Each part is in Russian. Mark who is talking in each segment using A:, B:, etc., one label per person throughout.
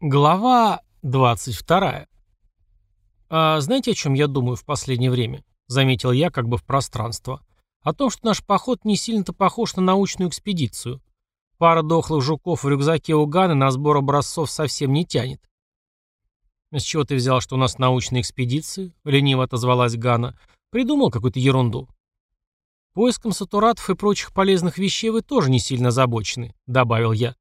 A: Глава 22. «А знаете, о чем я думаю в последнее время?» — заметил я как бы в пространство. «О том, что наш поход не сильно-то похож на научную экспедицию. Пара дохлых жуков в рюкзаке у Ганы на сбор образцов совсем не тянет». «С чего ты взял, что у нас научная экспедиция?» — лениво отозвалась Гана. «Придумал какую-то ерунду». «Поиском сатуратов и прочих полезных вещей вы тоже не сильно озабочены», — добавил я.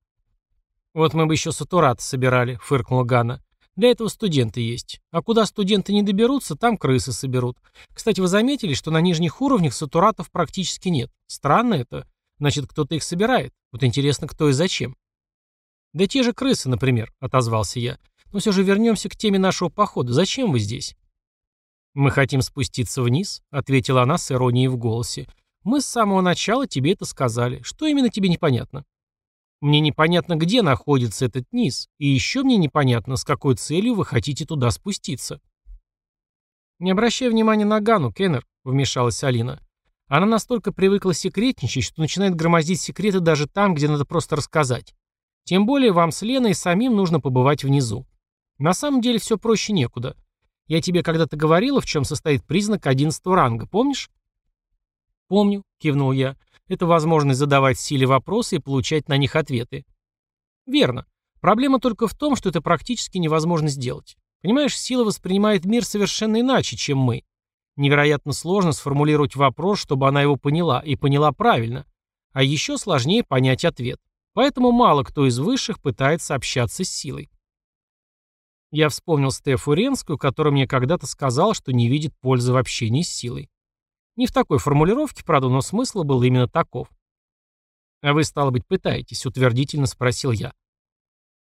A: «Вот мы бы еще сатурат собирали», — фыркнула Ганна. «Для этого студенты есть. А куда студенты не доберутся, там крысы соберут. Кстати, вы заметили, что на нижних уровнях сатуратов практически нет? Странно это. Значит, кто-то их собирает. Вот интересно, кто и зачем». «Да те же крысы, например», — отозвался я. «Но все же вернемся к теме нашего похода. Зачем вы здесь?» «Мы хотим спуститься вниз», — ответила она с иронией в голосе. «Мы с самого начала тебе это сказали. Что именно тебе непонятно?» Мне непонятно, где находится этот низ, и еще мне непонятно, с какой целью вы хотите туда спуститься. Не обращай внимания на Гану, Кеннер, вмешалась Алина. Она настолько привыкла секретничать, что начинает громоздить секреты даже там, где надо просто рассказать. Тем более вам с Леной самим нужно побывать внизу. На самом деле все проще некуда. Я тебе когда-то говорила, в чем состоит признак одиннадцатого ранга, помнишь? Помню, кивнул я. Это возможность задавать силе вопросы и получать на них ответы. Верно. Проблема только в том, что это практически невозможно сделать. Понимаешь, сила воспринимает мир совершенно иначе, чем мы. Невероятно сложно сформулировать вопрос, чтобы она его поняла, и поняла правильно. А еще сложнее понять ответ. Поэтому мало кто из высших пытается общаться с силой. Я вспомнил Стефу Ренскую, которая мне когда-то сказала, что не видит пользы в общении с силой. Не в такой формулировке, правда, но смысл был именно таков. «А вы, стало быть, пытаетесь?» — утвердительно спросил я.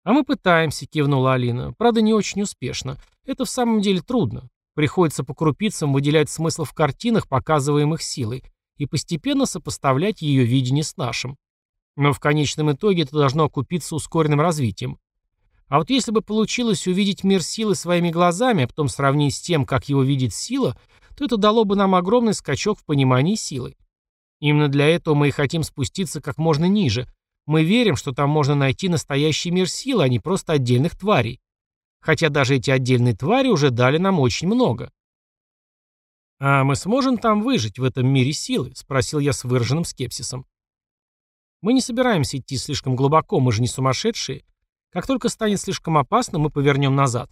A: «А мы пытаемся», — кивнула Алина. «Правда, не очень успешно. Это в самом деле трудно. Приходится по крупицам выделять смысл в картинах, показываемых силой, и постепенно сопоставлять ее видение с нашим. Но в конечном итоге это должно окупиться ускоренным развитием. А вот если бы получилось увидеть мир силы своими глазами, а потом сравнить с тем, как его видит сила, то это дало бы нам огромный скачок в понимании силы. Именно для этого мы и хотим спуститься как можно ниже. Мы верим, что там можно найти настоящий мир силы, а не просто отдельных тварей. Хотя даже эти отдельные твари уже дали нам очень много. «А мы сможем там выжить, в этом мире силы?» — спросил я с выраженным скепсисом. «Мы не собираемся идти слишком глубоко, мы же не сумасшедшие. Как только станет слишком опасно, мы повернем назад».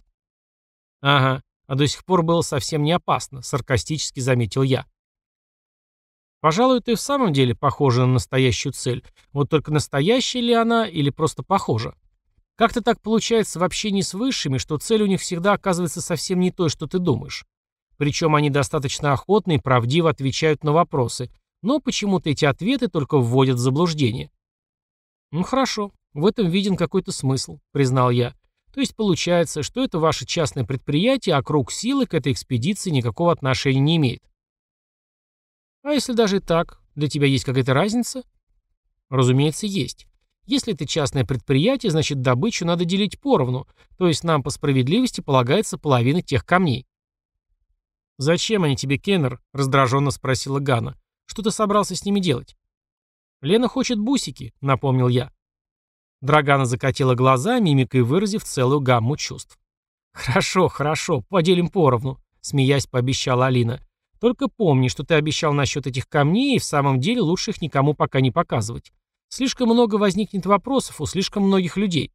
A: «Ага, а до сих пор было совсем не опасно, саркастически заметил я. Пожалуй, это и в самом деле похоже на настоящую цель. Вот только настоящая ли она или просто похожа? Как-то так получается в общении с высшими, что цель у них всегда оказывается совсем не той, что ты думаешь. Причем они достаточно охотно и правдиво отвечают на вопросы, но почему-то эти ответы только вводят в заблуждение. «Ну хорошо, в этом виден какой-то смысл», — признал я. То есть получается, что это ваше частное предприятие, а круг силы к этой экспедиции никакого отношения не имеет. А если даже так, для тебя есть какая-то разница? Разумеется, есть. Если это частное предприятие, значит добычу надо делить поровну, то есть нам по справедливости полагается половина тех камней. «Зачем они тебе, Кеннер?» — раздраженно спросила Гана. «Что ты собрался с ними делать?» «Лена хочет бусики», — напомнил я. Драгана закатила глаза, мимикой выразив целую гамму чувств. «Хорошо, хорошо, поделим поровну», — смеясь пообещала Алина. «Только помни, что ты обещал насчет этих камней, и в самом деле лучше их никому пока не показывать. Слишком много возникнет вопросов у слишком многих людей».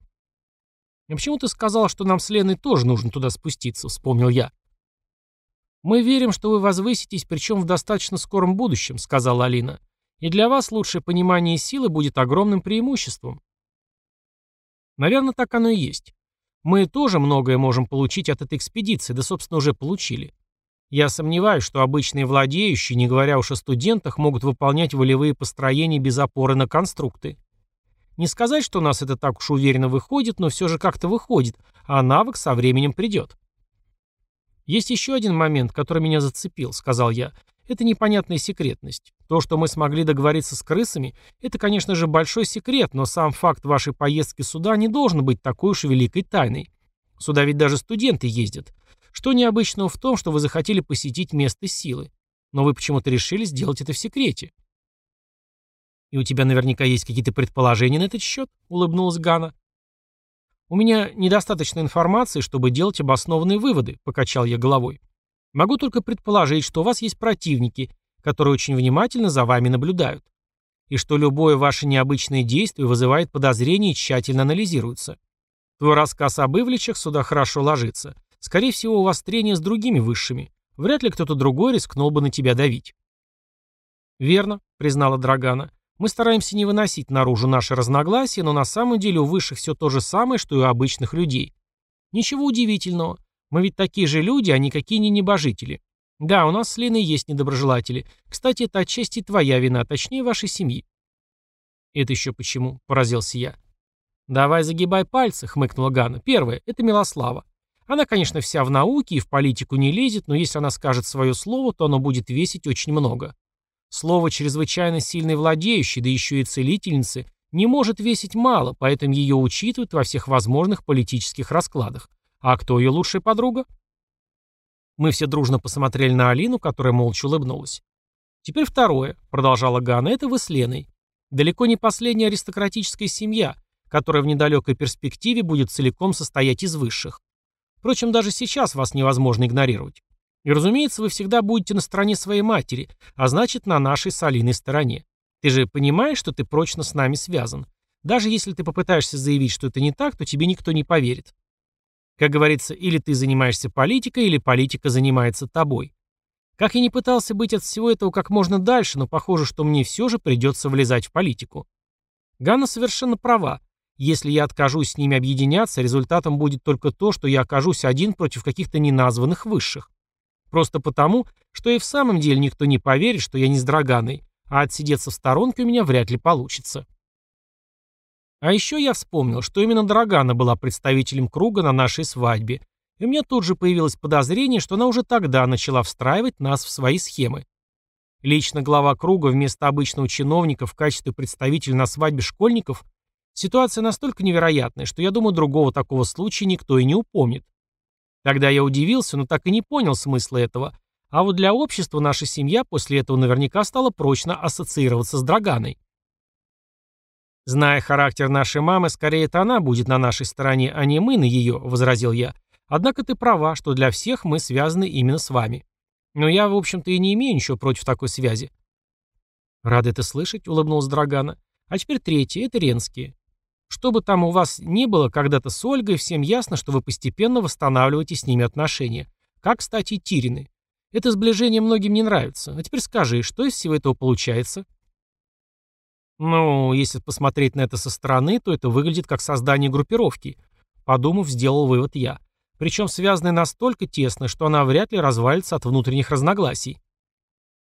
A: «А почему ты сказал, что нам с Леной тоже нужно туда спуститься?» — вспомнил я. «Мы верим, что вы возвыситесь, причем в достаточно скором будущем», — сказала Алина. «И для вас лучшее понимание силы будет огромным преимуществом. Наверное, так оно и есть. Мы тоже многое можем получить от этой экспедиции, да, собственно, уже получили. Я сомневаюсь, что обычные владеющие, не говоря уж о студентах, могут выполнять волевые построения без опоры на конструкты. Не сказать, что у нас это так уж уверенно выходит, но все же как-то выходит, а навык со временем придет. «Есть еще один момент, который меня зацепил», — сказал я. Это непонятная секретность. То, что мы смогли договориться с крысами, это, конечно же, большой секрет, но сам факт вашей поездки сюда не должен быть такой уж великой тайной. Сюда ведь даже студенты ездят. Что необычного в том, что вы захотели посетить место силы? Но вы почему-то решили сделать это в секрете. «И у тебя наверняка есть какие-то предположения на этот счет?» — улыбнулась Гана. У меня недостаточно информации, чтобы делать обоснованные выводы, покачал я головой. Могу только предположить, что у вас есть противники, которые очень внимательно за вами наблюдают. И что любое ваше необычное действие вызывает подозрения и тщательно анализируется. Твой рассказ об Ивличах сюда хорошо ложится. Скорее всего, у вас трение с другими высшими. Вряд ли кто-то другой рискнул бы на тебя давить. «Верно», — признала Драгана. «Мы стараемся не выносить наружу наши разногласия, но на самом деле у высших все то же самое, что и у обычных людей. Ничего удивительного. Мы ведь такие же люди, а никакие не небожители. Да, у нас с Леной есть недоброжелатели. Кстати, это отчасти твоя вина, точнее, вашей семьи». «Это еще почему?» — поразился я. «Давай загибай пальцы», — хмыкнула Ганна. «Первое — это Милослава. Она, конечно, вся в науке и в политику не лезет, но если она скажет свое слово, то оно будет весить очень много. Слово чрезвычайно сильной владеющей, да еще и целительницы, не может весить мало, поэтому ее учитывают во всех возможных политических раскладах. А кто ее лучшая подруга? Мы все дружно посмотрели на Алину, которая молча улыбнулась. Теперь второе, продолжала Ганна, это вы с Леной. Далеко не последняя аристократическая семья, которая в недалекой перспективе будет целиком состоять из высших. Впрочем, даже сейчас вас невозможно игнорировать. И, разумеется, вы всегда будете на стороне своей матери, а значит, на нашей солиной стороне. Ты же понимаешь, что ты прочно с нами связан. Даже если ты попытаешься заявить, что это не так, то тебе никто не поверит. Как говорится, или ты занимаешься политикой, или политика занимается тобой. Как я не пытался быть от всего этого как можно дальше, но похоже, что мне все же придется влезать в политику. Ганна совершенно права. Если я откажусь с ними объединяться, результатом будет только то, что я окажусь один против каких-то неназванных высших. Просто потому, что и в самом деле никто не поверит, что я не с Драганой, а отсидеться в сторонке у меня вряд ли получится. А еще я вспомнил, что именно Драгана была представителем круга на нашей свадьбе, и у меня тут же появилось подозрение, что она уже тогда начала встраивать нас в свои схемы. Лично глава круга вместо обычного чиновника в качестве представителя на свадьбе школьников ситуация настолько невероятная, что я думаю, другого такого случая никто и не упомнит. Тогда я удивился, но так и не понял смысла этого. А вот для общества наша семья после этого наверняка стала прочно ассоциироваться с Драганой. «Зная характер нашей мамы, скорее это она будет на нашей стороне, а не мы на ее», — возразил я. «Однако ты права, что для всех мы связаны именно с вами. Но я, в общем-то, и не имею ничего против такой связи». «Рад это слышать», — улыбнулась Драгана. «А теперь третье — это Ренские. Что бы там у вас ни было когда-то с Ольгой, всем ясно, что вы постепенно восстанавливаете с ними отношения. Как, кстати, Тирины. Это сближение многим не нравится. А теперь скажи, что из всего этого получается? Ну, если посмотреть на это со стороны, то это выглядит как создание группировки. Подумав, сделал вывод я. Причем связанной настолько тесно, что она вряд ли развалится от внутренних разногласий.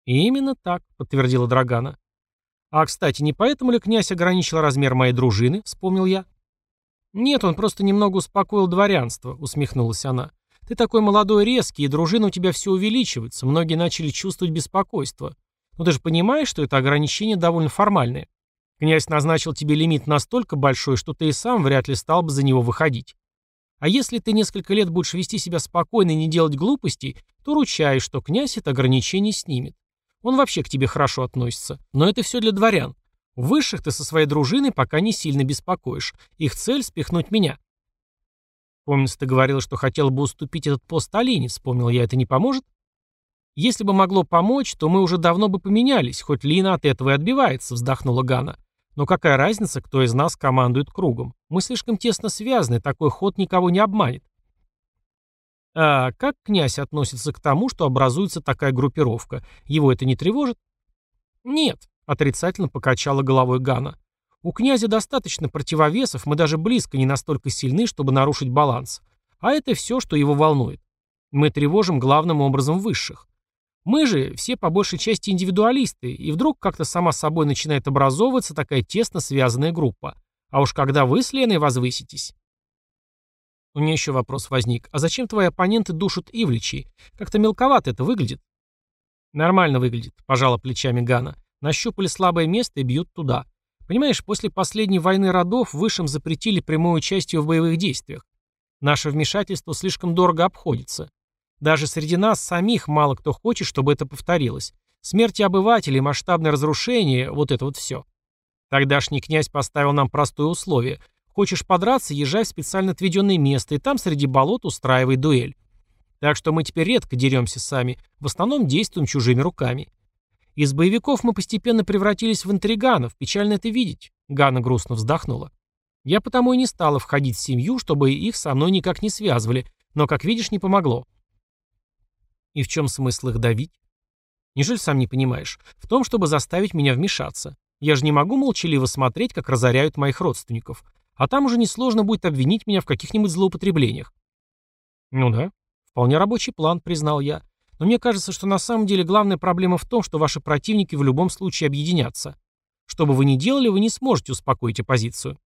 A: «Именно так», — подтвердила Драгана. «А, кстати, не поэтому ли князь ограничил размер моей дружины?» — вспомнил я. «Нет, он просто немного успокоил дворянство», — усмехнулась она. «Ты такой молодой резкий, и дружина у тебя все увеличивается. Многие начали чувствовать беспокойство. Но ты же понимаешь, что это ограничение довольно формальное. Князь назначил тебе лимит настолько большой, что ты и сам вряд ли стал бы за него выходить. А если ты несколько лет будешь вести себя спокойно и не делать глупостей, то ручаюсь, что князь это ограничение снимет. Он вообще к тебе хорошо относится. Но это все для дворян. Высших ты со своей дружиной пока не сильно беспокоишь. Их цель — спихнуть меня. Помнится, ты говорил, что хотел бы уступить этот пост Алине. Вспомнил я, это не поможет? Если бы могло помочь, то мы уже давно бы поменялись, хоть Лина от этого и отбивается, вздохнула Гана. Но какая разница, кто из нас командует кругом? Мы слишком тесно связаны, такой ход никого не обманет. А как князь относится к тому, что образуется такая группировка? Его это не тревожит? Нет, отрицательно покачала головой Гана. У князя достаточно противовесов, мы даже близко не настолько сильны, чтобы нарушить баланс. А это все, что его волнует. Мы тревожим главным образом высших. Мы же все по большей части индивидуалисты, и вдруг как-то сама собой начинает образовываться такая тесно связанная группа. А уж когда вы с Леной возвыситесь, у меня еще вопрос возник. А зачем твои оппоненты душат Ивличей? Как-то мелковато это выглядит. Нормально выглядит, пожала плечами Гана. Нащупали слабое место и бьют туда. Понимаешь, после последней войны родов высшим запретили прямое участие в боевых действиях. Наше вмешательство слишком дорого обходится. Даже среди нас самих мало кто хочет, чтобы это повторилось. Смерти обывателей, масштабное разрушение, вот это вот все. Тогдашний князь поставил нам простое условие. Хочешь подраться, езжай в специально отведенное место, и там среди болот устраивай дуэль. Так что мы теперь редко деремся сами, в основном действуем чужими руками. Из боевиков мы постепенно превратились в интриганов, печально это видеть. Ганна грустно вздохнула. Я потому и не стала входить в семью, чтобы их со мной никак не связывали, но, как видишь, не помогло. И в чем смысл их давить? Неужели сам не понимаешь? В том, чтобы заставить меня вмешаться. Я же не могу молчаливо смотреть, как разоряют моих родственников. А там уже несложно будет обвинить меня в каких-нибудь злоупотреблениях. Ну да, вполне рабочий план, признал я. Но мне кажется, что на самом деле главная проблема в том, что ваши противники в любом случае объединятся. Что бы вы ни делали, вы не сможете успокоить оппозицию.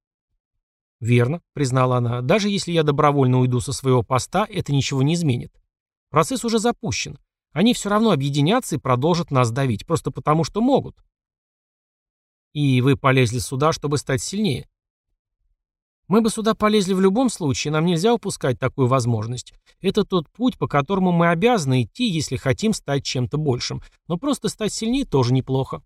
A: «Верно», — признала она, — «даже если я добровольно уйду со своего поста, это ничего не изменит. Процесс уже запущен. Они все равно объединятся и продолжат нас давить, просто потому что могут». «И вы полезли сюда, чтобы стать сильнее?» «Мы бы сюда полезли в любом случае, нам нельзя упускать такую возможность. Это тот путь, по которому мы обязаны идти, если хотим стать чем-то большим. Но просто стать сильнее тоже неплохо».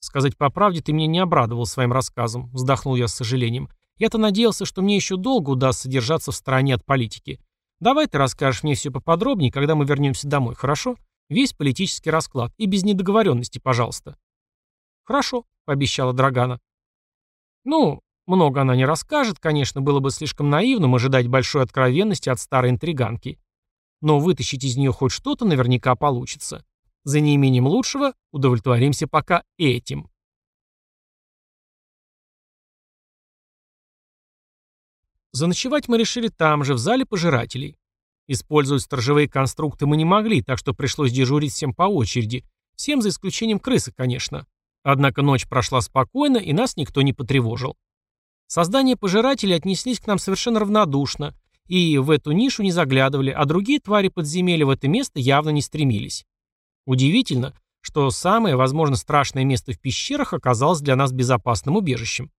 A: «Сказать по правде, ты меня не обрадовал своим рассказом», — вздохнул я с сожалением. «Я-то надеялся, что мне еще долго удастся держаться в стороне от политики. Давай ты расскажешь мне все поподробнее, когда мы вернемся домой, хорошо? Весь политический расклад. И без недоговоренности, пожалуйста». «Хорошо», — пообещала Драгана. «Ну, много она не расскажет, конечно, было бы слишком наивным ожидать большой откровенности от старой интриганки. Но вытащить из нее хоть что-то наверняка получится. За неимением лучшего удовлетворимся пока этим. Заночевать мы решили там же, в зале пожирателей. Использовать сторожевые конструкты мы не могли, так что пришлось дежурить всем по очереди. Всем за исключением крысы, конечно. Однако ночь прошла спокойно, и нас никто не потревожил. Создания пожирателей отнеслись к нам совершенно равнодушно, и в эту нишу не заглядывали, а другие твари подземелья в это место явно не стремились. Удивительно, что самое, возможно, страшное место в пещерах оказалось для нас безопасным убежищем.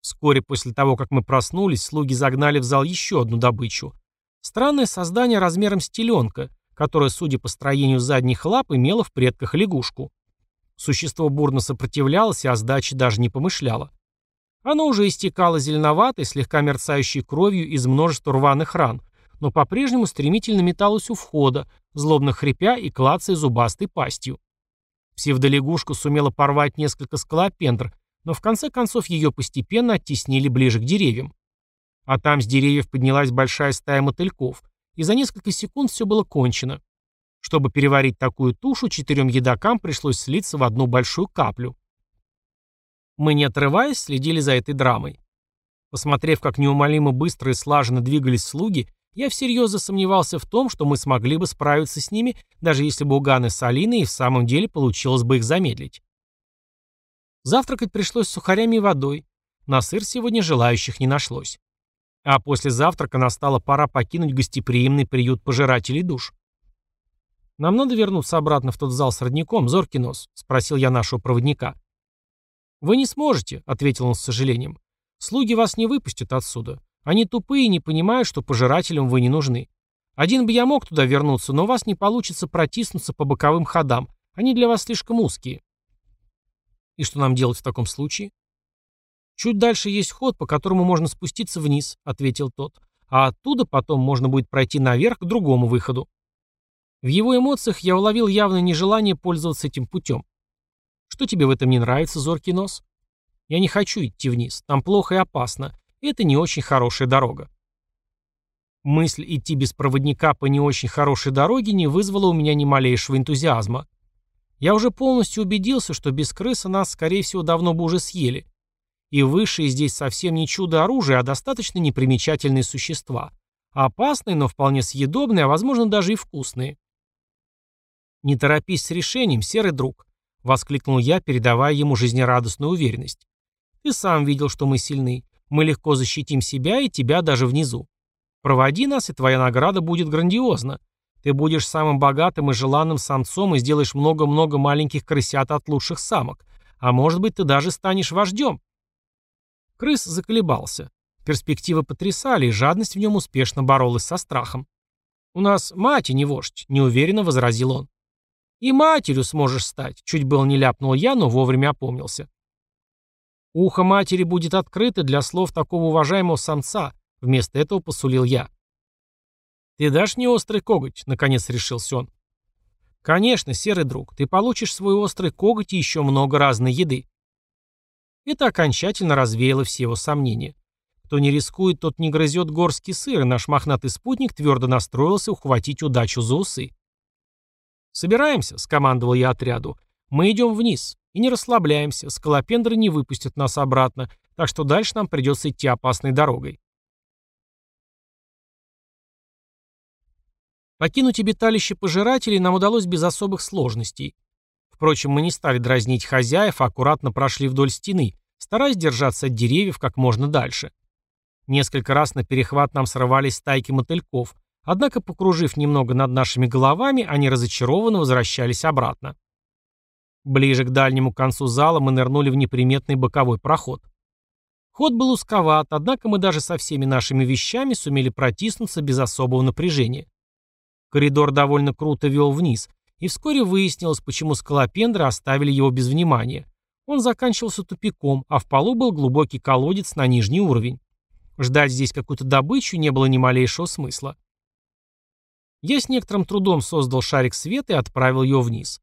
A: Вскоре после того, как мы проснулись, слуги загнали в зал еще одну добычу. Странное создание размером с теленка, которое, судя по строению задних лап, имело в предках лягушку. Существо бурно сопротивлялось и о сдаче даже не помышляло. Оно уже истекало зеленоватой, слегка мерцающей кровью из множества рваных ран, но по-прежнему стремительно металась у входа, злобно хрипя и клацая зубастой пастью. Псевдолягушка сумела порвать несколько скалопендр, но в конце концов ее постепенно оттеснили ближе к деревьям. А там с деревьев поднялась большая стая мотыльков, и за несколько секунд все было кончено. Чтобы переварить такую тушу, четырем едокам пришлось слиться в одну большую каплю. Мы, не отрываясь, следили за этой драмой. Посмотрев, как неумолимо быстро и слаженно двигались слуги, я всерьез засомневался в том, что мы смогли бы справиться с ними, даже если бы у Ганы с Алиной и в самом деле получилось бы их замедлить. Завтракать пришлось сухарями и водой. На сыр сегодня желающих не нашлось. А после завтрака настала пора покинуть гостеприимный приют пожирателей душ. «Нам надо вернуться обратно в тот зал с родником, зоркий нос?» — спросил я нашего проводника. «Вы не сможете», — ответил он с сожалением. «Слуги вас не выпустят отсюда. Они тупые и не понимают, что пожирателям вы не нужны. Один бы я мог туда вернуться, но у вас не получится протиснуться по боковым ходам. Они для вас слишком узкие. И что нам делать в таком случае? Чуть дальше есть ход, по которому можно спуститься вниз, ответил тот. А оттуда потом можно будет пройти наверх к другому выходу. В его эмоциях я уловил явное нежелание пользоваться этим путем. Что тебе в этом не нравится, зоркий нос? Я не хочу идти вниз. Там плохо и опасно это не очень хорошая дорога. Мысль идти без проводника по не очень хорошей дороге не вызвала у меня ни малейшего энтузиазма. Я уже полностью убедился, что без крысы нас, скорее всего, давно бы уже съели. И высшие здесь совсем не чудо оружия, а достаточно непримечательные существа. Опасные, но вполне съедобные, а возможно даже и вкусные. «Не торопись с решением, серый друг», — воскликнул я, передавая ему жизнерадостную уверенность. «Ты сам видел, что мы сильны. Мы легко защитим себя и тебя даже внизу. Проводи нас, и твоя награда будет грандиозна. Ты будешь самым богатым и желанным самцом и сделаешь много-много маленьких крысят от лучших самок. А может быть, ты даже станешь вождем. Крыс заколебался. Перспективы потрясали, и жадность в нем успешно боролась со страхом. «У нас мать, а не вождь», — неуверенно возразил он. «И матерью сможешь стать», — чуть было не ляпнул я, но вовремя опомнился. Ухо матери будет открыто для слов такого уважаемого самца, вместо этого посулил я. «Ты дашь мне острый коготь?» — наконец решился он. «Конечно, серый друг, ты получишь свой острый коготь и еще много разной еды». Это окончательно развеяло все его сомнения. Кто не рискует, тот не грызет горский сыр, и наш мохнатый спутник твердо настроился ухватить удачу за усы. «Собираемся», — скомандовал я отряду. «Мы идем вниз. И не расслабляемся. Скалопендры не выпустят нас обратно, так что дальше нам придется идти опасной дорогой». Покинуть обиталище пожирателей нам удалось без особых сложностей. Впрочем, мы не стали дразнить хозяев, а аккуратно прошли вдоль стены, стараясь держаться от деревьев как можно дальше. Несколько раз на перехват нам срывались стайки мотыльков, однако, покружив немного над нашими головами, они разочарованно возвращались обратно. Ближе к дальнему концу зала мы нырнули в неприметный боковой проход. Ход был узковат, однако мы даже со всеми нашими вещами сумели протиснуться без особого напряжения. Коридор довольно круто вел вниз, и вскоре выяснилось, почему скалопендры оставили его без внимания. Он заканчивался тупиком, а в полу был глубокий колодец на нижний уровень. Ждать здесь какую-то добычу не было ни малейшего смысла. Я с некоторым трудом создал шарик света и отправил его вниз.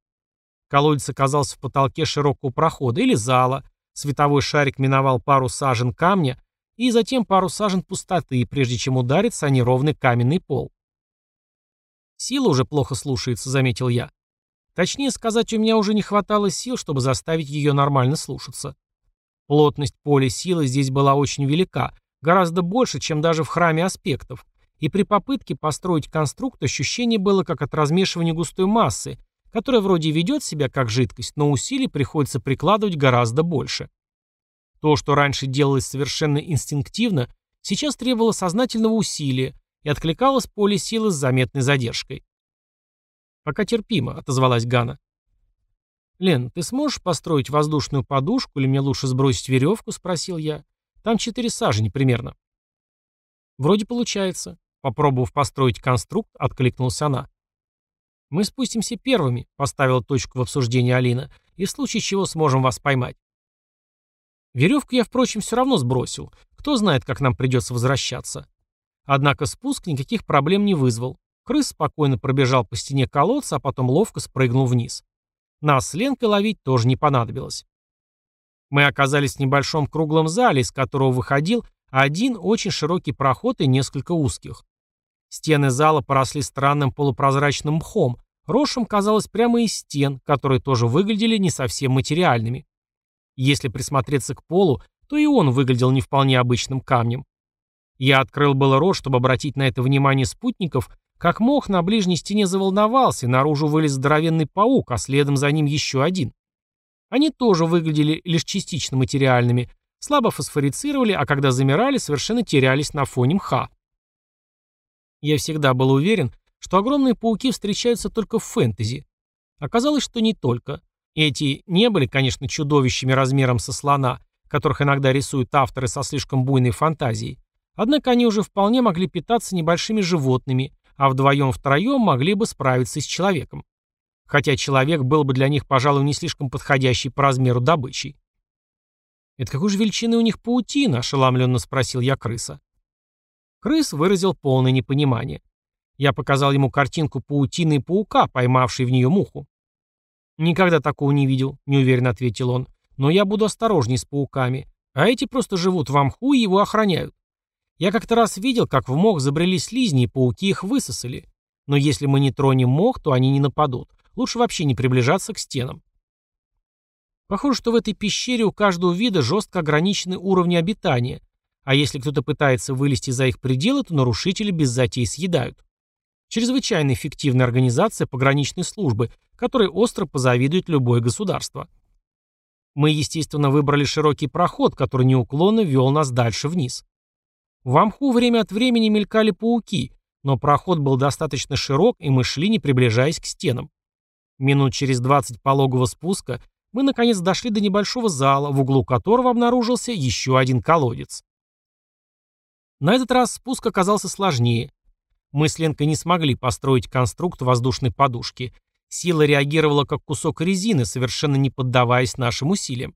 A: Колодец оказался в потолке широкого прохода или зала. Световой шарик миновал пару сажен камня и затем пару сажен пустоты, прежде чем удариться о неровный каменный пол. «Сила уже плохо слушается», — заметил я. Точнее сказать, у меня уже не хватало сил, чтобы заставить ее нормально слушаться. Плотность поля силы здесь была очень велика, гораздо больше, чем даже в храме аспектов, и при попытке построить конструкт ощущение было как от размешивания густой массы, которая вроде ведет себя как жидкость, но усилий приходится прикладывать гораздо больше. То, что раньше делалось совершенно инстинктивно, сейчас требовало сознательного усилия, и откликалось поле силы с заметной задержкой. «Пока терпимо», — отозвалась Гана. «Лен, ты сможешь построить воздушную подушку или мне лучше сбросить веревку?» — спросил я. «Там четыре сажени примерно». «Вроде получается». Попробовав построить конструкт, откликнулась она. «Мы спустимся первыми», — поставила точку в обсуждении Алина, «и в случае чего сможем вас поймать». Веревку я, впрочем, все равно сбросил. Кто знает, как нам придется возвращаться. Однако спуск никаких проблем не вызвал. Крыс спокойно пробежал по стене колодца, а потом ловко спрыгнул вниз. Нас с Ленкой ловить тоже не понадобилось. Мы оказались в небольшом круглом зале, из которого выходил один очень широкий проход и несколько узких. Стены зала поросли странным полупрозрачным мхом, росшим казалось прямо из стен, которые тоже выглядели не совсем материальными. Если присмотреться к полу, то и он выглядел не вполне обычным камнем. Я открыл было рот, чтобы обратить на это внимание спутников, как мох на ближней стене заволновался, наружу вылез здоровенный паук, а следом за ним еще один. Они тоже выглядели лишь частично материальными, слабо фосфорицировали, а когда замирали, совершенно терялись на фоне мха. Я всегда был уверен, что огромные пауки встречаются только в фэнтези. Оказалось, что не только. Эти не были, конечно, чудовищами размером со слона, которых иногда рисуют авторы со слишком буйной фантазией, Однако они уже вполне могли питаться небольшими животными, а вдвоем-втроем могли бы справиться с человеком. Хотя человек был бы для них, пожалуй, не слишком подходящий по размеру добычей. «Это какой же величины у них паутина?» – ошеломленно спросил я крыса. Крыс выразил полное непонимание. Я показал ему картинку паутины и паука, поймавшей в нее муху. «Никогда такого не видел», — неуверенно ответил он. «Но я буду осторожней с пауками. А эти просто живут в мху и его охраняют. Я как-то раз видел, как в мох забрели слизни, и пауки их высосали. Но если мы не тронем мох, то они не нападут. Лучше вообще не приближаться к стенам. Похоже, что в этой пещере у каждого вида жестко ограничены уровни обитания, а если кто-то пытается вылезти за их пределы, то нарушители без затей съедают. Чрезвычайно эффективная организация пограничной службы, которой остро позавидует любое государство. Мы, естественно, выбрали широкий проход, который неуклонно вел нас дальше вниз. В амху время от времени мелькали пауки, но проход был достаточно широк, и мы шли, не приближаясь к стенам. Минут через двадцать пологого спуска мы наконец дошли до небольшого зала, в углу которого обнаружился еще один колодец. На этот раз спуск оказался сложнее. Мы с Ленкой не смогли построить конструкт воздушной подушки. Сила реагировала как кусок резины, совершенно не поддаваясь нашим усилиям.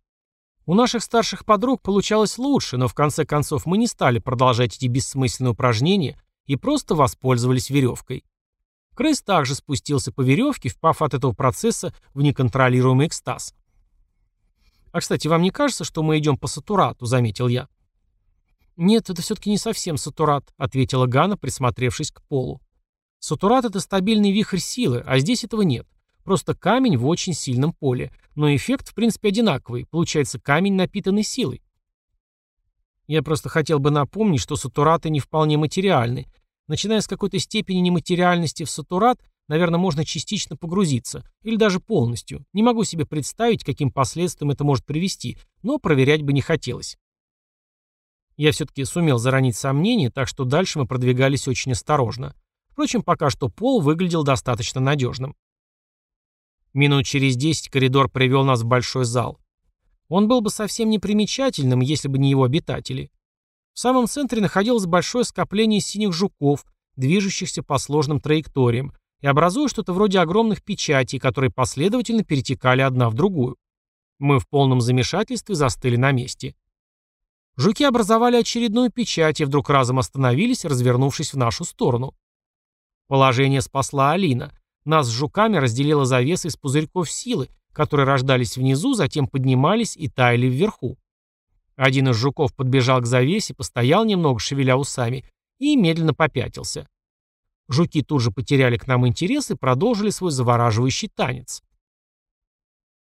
A: У наших старших подруг получалось лучше, но в конце концов мы не стали продолжать эти бессмысленные упражнения и просто воспользовались веревкой. Крыс также спустился по веревке, впав от этого процесса в неконтролируемый экстаз. «А, кстати, вам не кажется, что мы идем по сатурату?» — заметил я. «Нет, это все-таки не совсем сатурат», — ответила Гана, присмотревшись к полу. «Сатурат — это стабильный вихрь силы, а здесь этого нет. Просто камень в очень сильном поле. Но эффект, в принципе, одинаковый. Получается камень, напитанный силой. Я просто хотел бы напомнить, что сатураты не вполне материальны. Начиная с какой-то степени нематериальности в сатурат, наверное, можно частично погрузиться. Или даже полностью. Не могу себе представить, каким последствиям это может привести, но проверять бы не хотелось. Я все-таки сумел заронить сомнения, так что дальше мы продвигались очень осторожно. Впрочем, пока что пол выглядел достаточно надежным. Минут через десять коридор привел нас в большой зал. Он был бы совсем непримечательным, если бы не его обитатели. В самом центре находилось большое скопление синих жуков, движущихся по сложным траекториям, и образуя что-то вроде огромных печатей, которые последовательно перетекали одна в другую. Мы в полном замешательстве застыли на месте. Жуки образовали очередную печать и вдруг разом остановились, развернувшись в нашу сторону. Положение спасла Алина. Нас с жуками разделила завеса из пузырьков силы, которые рождались внизу, затем поднимались и таяли вверху. Один из жуков подбежал к завесе, постоял немного, шевеля усами, и медленно попятился. Жуки тут же потеряли к нам интерес и продолжили свой завораживающий танец.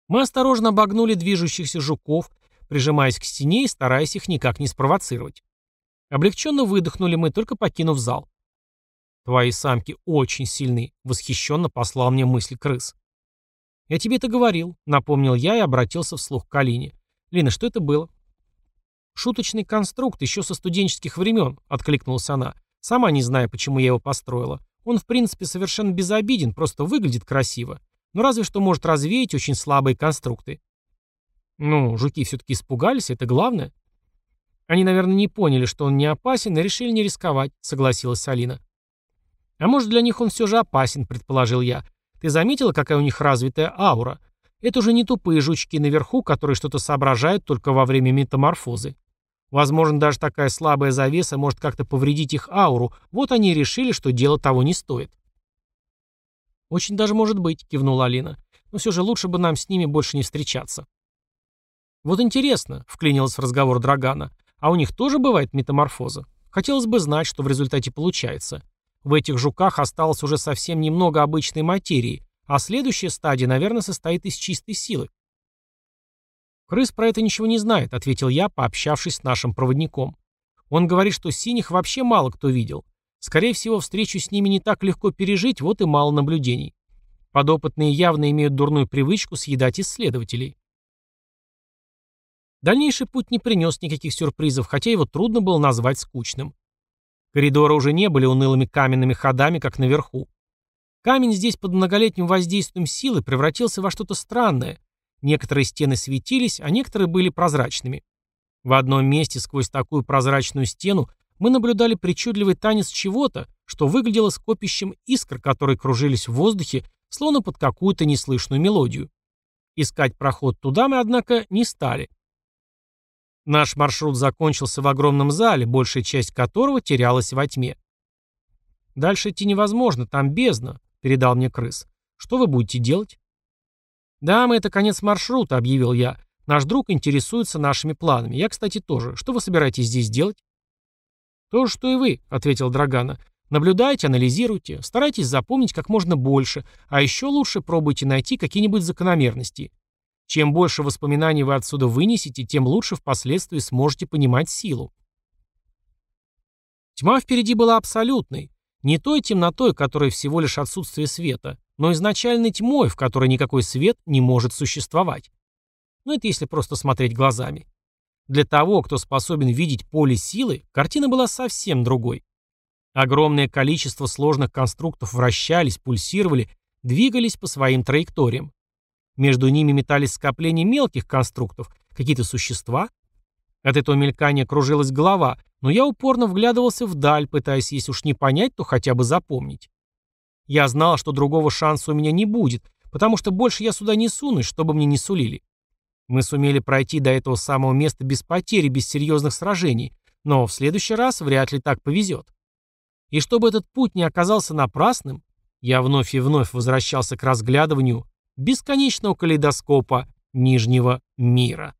A: Мы осторожно обогнули движущихся жуков, прижимаясь к стене и стараясь их никак не спровоцировать. Облегченно выдохнули мы, только покинув зал. «Твои самки очень сильны», — восхищенно послал мне мысль крыс. «Я тебе это говорил», — напомнил я и обратился вслух к Алине. «Лина, что это было?» «Шуточный конструкт еще со студенческих времен», — откликнулась она. «Сама не знаю, почему я его построила. Он, в принципе, совершенно безобиден, просто выглядит красиво. Но разве что может развеять очень слабые конструкты». «Ну, жуки все-таки испугались, это главное». «Они, наверное, не поняли, что он не опасен, и решили не рисковать», — согласилась Алина. А может, для них он все же опасен, предположил я. Ты заметила, какая у них развитая аура? Это уже не тупые жучки наверху, которые что-то соображают только во время метаморфозы. Возможно, даже такая слабая завеса может как-то повредить их ауру. Вот они и решили, что дело того не стоит. «Очень даже может быть», — кивнула Алина. «Но все же лучше бы нам с ними больше не встречаться». «Вот интересно», — вклинилась в разговор Драгана, «а у них тоже бывает метаморфоза? Хотелось бы знать, что в результате получается. В этих жуках осталось уже совсем немного обычной материи, а следующая стадия, наверное, состоит из чистой силы. «Крыс про это ничего не знает», — ответил я, пообщавшись с нашим проводником. «Он говорит, что синих вообще мало кто видел. Скорее всего, встречу с ними не так легко пережить, вот и мало наблюдений. Подопытные явно имеют дурную привычку съедать исследователей». Дальнейший путь не принес никаких сюрпризов, хотя его трудно было назвать скучным. Коридоры уже не были унылыми каменными ходами, как наверху. Камень здесь под многолетним воздействием силы превратился во что-то странное. Некоторые стены светились, а некоторые были прозрачными. В одном месте сквозь такую прозрачную стену мы наблюдали причудливый танец чего-то, что выглядело скопищем искр, которые кружились в воздухе, словно под какую-то неслышную мелодию. Искать проход туда мы, однако, не стали. Наш маршрут закончился в огромном зале, большая часть которого терялась во тьме. «Дальше идти невозможно, там бездна», — передал мне крыс. «Что вы будете делать?» «Да, мы это конец маршрута», — объявил я. «Наш друг интересуется нашими планами. Я, кстати, тоже. Что вы собираетесь здесь делать?» «То же, что и вы», — ответил Драгана. «Наблюдайте, анализируйте, старайтесь запомнить как можно больше, а еще лучше пробуйте найти какие-нибудь закономерности. Чем больше воспоминаний вы отсюда вынесете, тем лучше впоследствии сможете понимать силу. Тьма впереди была абсолютной. Не той темнотой, которая всего лишь отсутствие света, но изначальной тьмой, в которой никакой свет не может существовать. Но ну, это если просто смотреть глазами. Для того, кто способен видеть поле силы, картина была совсем другой. Огромное количество сложных конструктов вращались, пульсировали, двигались по своим траекториям. Между ними метались скопления мелких конструктов, какие-то существа. От этого мелькания кружилась голова, но я упорно вглядывался вдаль, пытаясь, если уж не понять, то хотя бы запомнить. Я знал, что другого шанса у меня не будет, потому что больше я сюда не сунусь, чтобы мне не сулили. Мы сумели пройти до этого самого места без потери, без серьезных сражений, но в следующий раз вряд ли так повезет. И чтобы этот путь не оказался напрасным, я вновь и вновь возвращался к разглядыванию бесконечного калейдоскопа Нижнего мира.